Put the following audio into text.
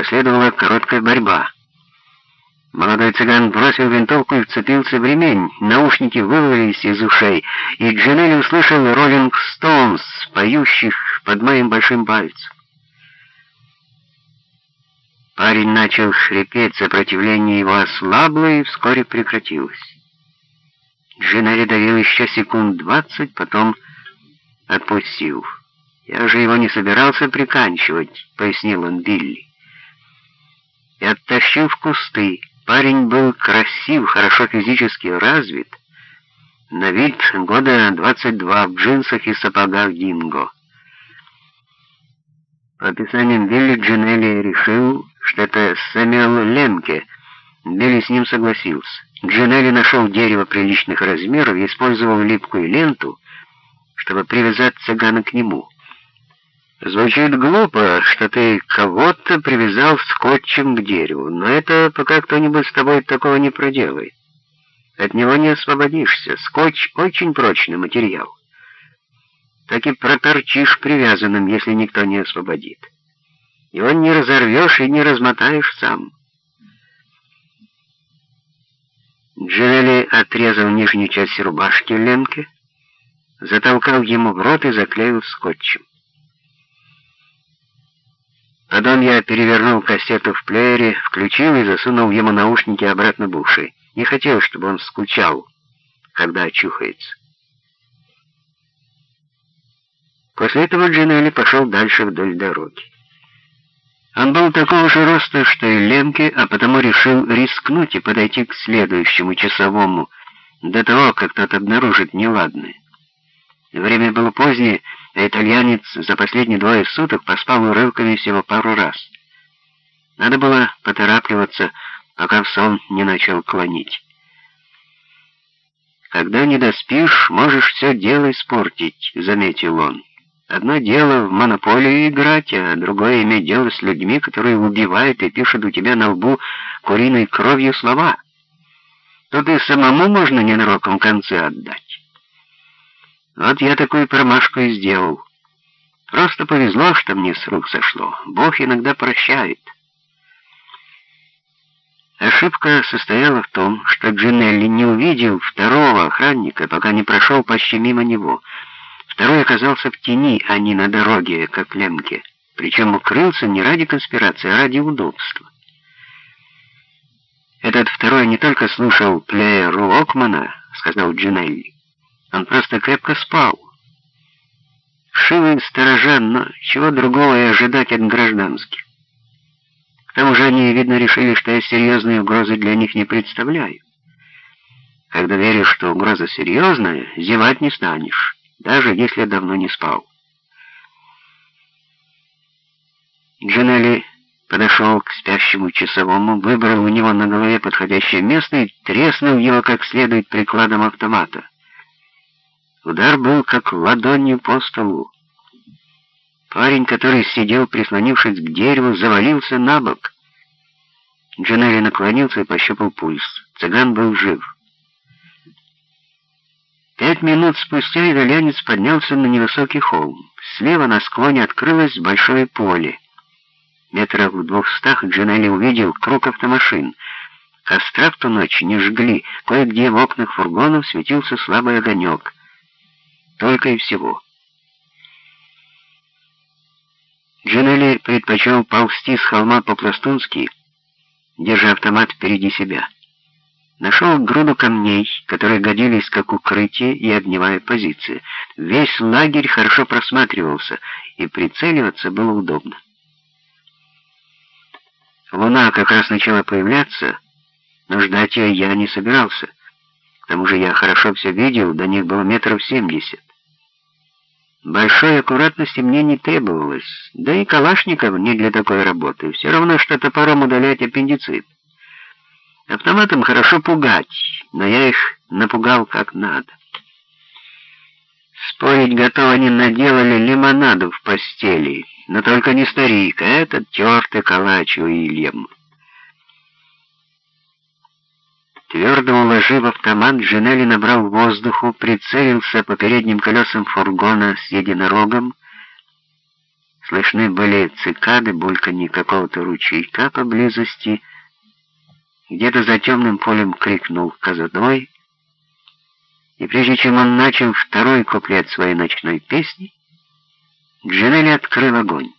Последовала короткая борьба. Молодой цыган бросил винтовку и вцепился в ремень. Наушники вывалились из ушей, и Джанелли услышал «Роллинг Стоунс», поющих под моим большим пальцем. Парень начал хрипеть, сопротивление его ослабло и вскоре прекратилось. Джинелли давил еще секунд двадцать, потом отпустил. «Я же его не собирался приканчивать», — пояснил он Билли. И оттащил в кусты. Парень был красив, хорошо физически развит. На вид года 22 в джинсах и сапогах Динго. По описаниям Билли Джинелли решил, что это Сэмюэл Лемке. Билли с ним согласился. Джинелли нашел дерево приличных размеров и использовал липкую ленту, чтобы привязать цыгана к нему. Звучит глупо, что ты кого-то привязал скотчем к дереву, но это пока кто-нибудь с тобой такого не проделает. От него не освободишься. Скотч — очень прочный материал. Так и проторчишь привязанным, если никто не освободит. Его не разорвешь и не размотаешь сам. Джевели отрезал нижнюю часть рубашки Ленке, затолкал ему в рот и заклеил скотчем. Потом я перевернул кассету в плеере, включил и засунул ему наушники обратно в уши. Не хотел, чтобы он скучал, когда очухается. После этого Джинелли пошел дальше вдоль дороги. Он был такого же роста, что и Лемке, а потому решил рискнуть и подойти к следующему часовому, до того, как тот обнаружит неладное. Время было позднее, а итальянец за последние двое суток поспал урывками всего пару раз. Надо было поторапливаться, пока в сон не начал клонить. «Когда не доспишь, можешь все дело испортить», — заметил он. «Одно дело в монополию играть, а другое иметь дело с людьми, которые убивают и пишут у тебя на лбу куриной кровью слова. Тут и самому можно ненароком концы отдать». Вот я такую промашку и сделал. Просто повезло, что мне с рук сошло. Бог иногда прощает. Ошибка состояла в том, что Джинелли не увидел второго охранника, пока не прошел почти мимо него. Второй оказался в тени, а не на дороге, как Лемке. Причем укрылся не ради конспирации, а ради удобства. «Этот второй не только слушал плеер Окмана», — сказал Джинелли, он просто крепко спал. Шивы сторожа, но чего другого и ожидать от гражданских. К тому же они, видно, решили, что я серьезной угрозы для них не представляю. Когда веришь, что угроза серьезная, зевать не станешь, даже если давно не спал. Джанелли подошел к спящему часовому, выбрал у него на голове подходящее место и треснул его как следует прикладом автомата. Удар был как ладонью по столу. Парень, который сидел, прислонившись к дереву, завалился на бок. Джанелли наклонился и пощупал пульс. Цыган был жив. Пять минут спустя итальянец поднялся на невысокий холм. Слева на склоне открылось большое поле. Метров в двухстах Джанелли увидел круг автомашин. Костра в ту ночь не жгли, кое-где в окнах фургонов светился слабый огонек — только и всего. Джанелли предпочел ползти с холма по-пластунски, держа автомат впереди себя. Нашел груду камней, которые годились как укрытие и огневая позиция. Весь лагерь хорошо просматривался, и прицеливаться было удобно. Луна как раз начала появляться, но ждать ее я не собирался. К тому же я хорошо все видел, до них было метров семьдесят. Большой аккуратности мне не требовалось, да и Калашников не для такой работы, все равно, что топором удалять аппендицит. Автоматом хорошо пугать, но я их напугал как надо. Спорить готово они наделали лимонаду в постели, но только не старик, а этот тертый калач Уильям. Твердо уложив автомат, Джинелли набрал воздуху, прицелился по передним колесам фургона с единорогом. Слышны были цикады, бульканье какого-то ручейка поблизости. Где-то за темным полем крикнул Казадой, и прежде чем он начал второй куплет своей ночной песни, Джинелли открыл огонь.